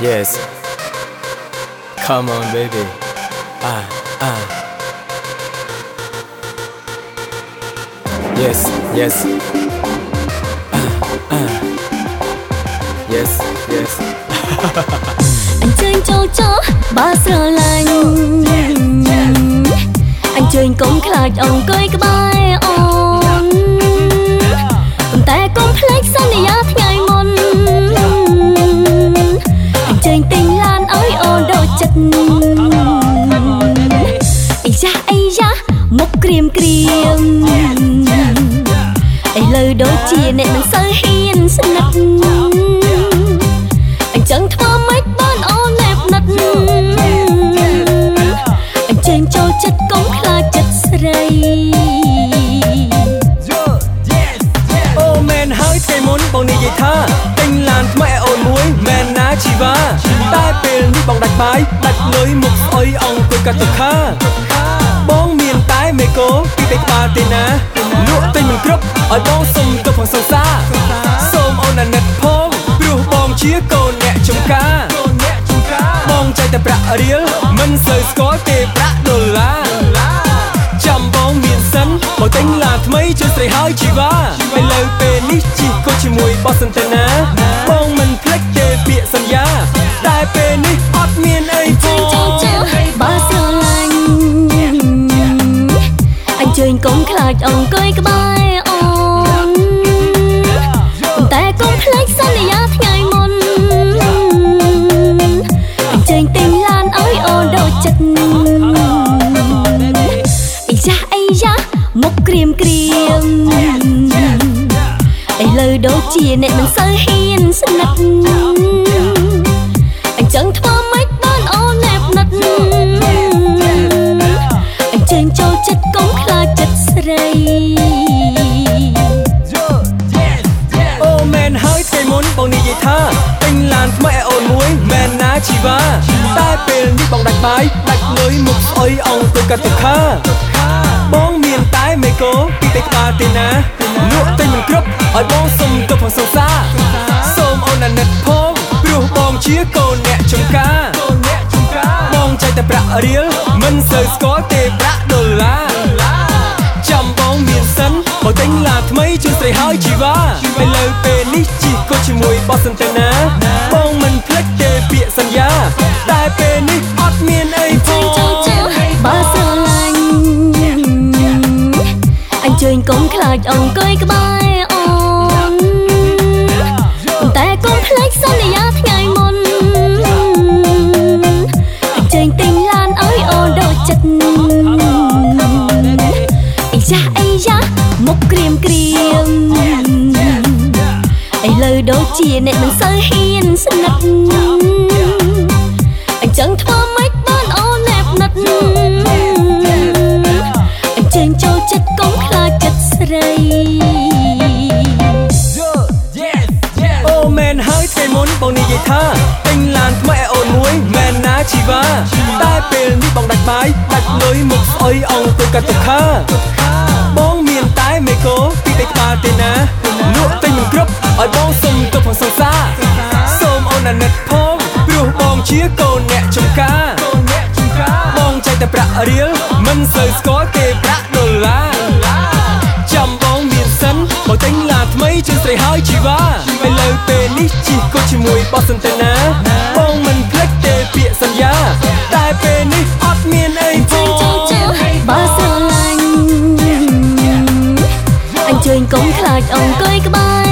Yes. Come on, baby. Ah, ah. Yes, yes. Ah, ah. Yes, yes. អញ្ជើញចូលចោបើស្រឡាញ់អញ្ជើញកុំខ្លាចអង្គុយក្បែរ ដូចចិត្តអីយ៉ាអីយ៉ាមុខក្រៀមក្រៀមឥឡូវដូចជាអ្នកមិនសូវហ៊ានស្និទ្ធអញ្ចឹងធ្វើម៉េចបានអូនណែបណាត់អញ្ចឹងចូលចិត្តកុំខ្លាចចិត្តស្រីអូមែនហើយថ្ងៃមុនបងនិយាយថាទិញឡានថ្មី ជីវ៉ាតែពេលនេះបងដាច់បាយដាច់លុយមុខស្អុយអង្គុយកាត់ទុកខាបងមានតែមេកូពីតែក្បាលទេណាលក់ទិញមិនគ្រប់ឲ្យបងសុំទៅផងសង្សារសូមអូនអាណិតផងព្រោះបងជាកូនអ្នកចំការបងចៃតែប្រាក់រៀលមិនសូវស្គាល់ទេប្រាក់ដុល្លារចាំបងមានសិនបើទិញឡានថ្មីជួយស្រីហើយជីវ៉ាឥឡូវពេលនេះជីកូជាមួយបោះសន្តានា តែពេលនេះអត់មានអីផចង់ចង់ចង់បើស្រឡាញ់អញ្ជើញកុំខ្លាចអង្គុយក្បែរអូនប៉ុន្តែកុំភ្លេចសន្យាថ្ងៃមុនអញ្ជើញទិញឡានឲ្យអូនដូចចិត្តអីយ៉ាអីយ៉ាមុខក្រៀមក្រៀមឥឡូវដូចជាអ្នកមិនសូវហ៊ានស្និទ្ធ រីអូមែនហើយថ្ងៃមុនបងនិយាយថាទិញឡានថ្មីឲ្យអូនមួយមែនណាជីវ៉ាតែពេលនេះបងដាច់បាយដាច់លុយមុខស្អុយអង្គុយកាត់ទុកខាបងមានតែមេកូពីតែក្បាលទេណាលក់ទិញមិនគ្រប់ឲ្យបងសុំទៅផងសង្សារសូមអូនអាណិតផងព្រោះបងជាកូនអ្នកចំការបងចៃតែប្រាក់រៀលមិនសូវស្គាល់ទេប្រាក់ដុល្លារចាំបងមាន សិនបើទិញឡានថ្មីជួយស្រីហើយជីវ៉ាឥឡូវពេលនេះជីកូជាមួយបោះសន្តានាបងមិនភ្លេចទេពាក្យសន្យា តែពេលនេះអត់មានអីផចង់ចង់បើស្រឡាញ់អញ្ជើញកុំខ្លាចអង្គុយក្បែរ មុខក្រៀមក្រៀមឥឡូវដូចជាអ្នកមិនសូវហ៊ានស្និទ្ធអញ្ចឹងធ្វើម៉េចបានអូនណែបណាត់អញ្ចឹងចូលចិត្តកុំខ្លាចចិត្តស្រីអូមែនហើយថ្ងៃមុនបងនិយាយថាទិញឡានថ្មីឲ្យអូនមួយមែនណាជីវ៉ាតែពេលនេះបងដាច់បាយដាច់លុយមុខស្អុយអង្គុយកាត់ទុកខាបងមាន តែមេកូពីតែក្បាលទេណាលក់ទិញមិនគ្រប់ឲ្យបងសុំទៅផងសង្សារសូមអូនអាណិតផងព្រោះបងជាកូនអ្នកចំការបងចៃតែប្រាក់រៀលមិនសូវស្គាល់ទេប្រាក់ដុល្លារចាំបងមានសិនបើទិញឡានថ្មីជួយស្រីហើយជីវ៉ាឥឡូវពេលនេះជីកូជាមួយបោះសន្តានា កុំខ្លាចអង្គុយក្បែរ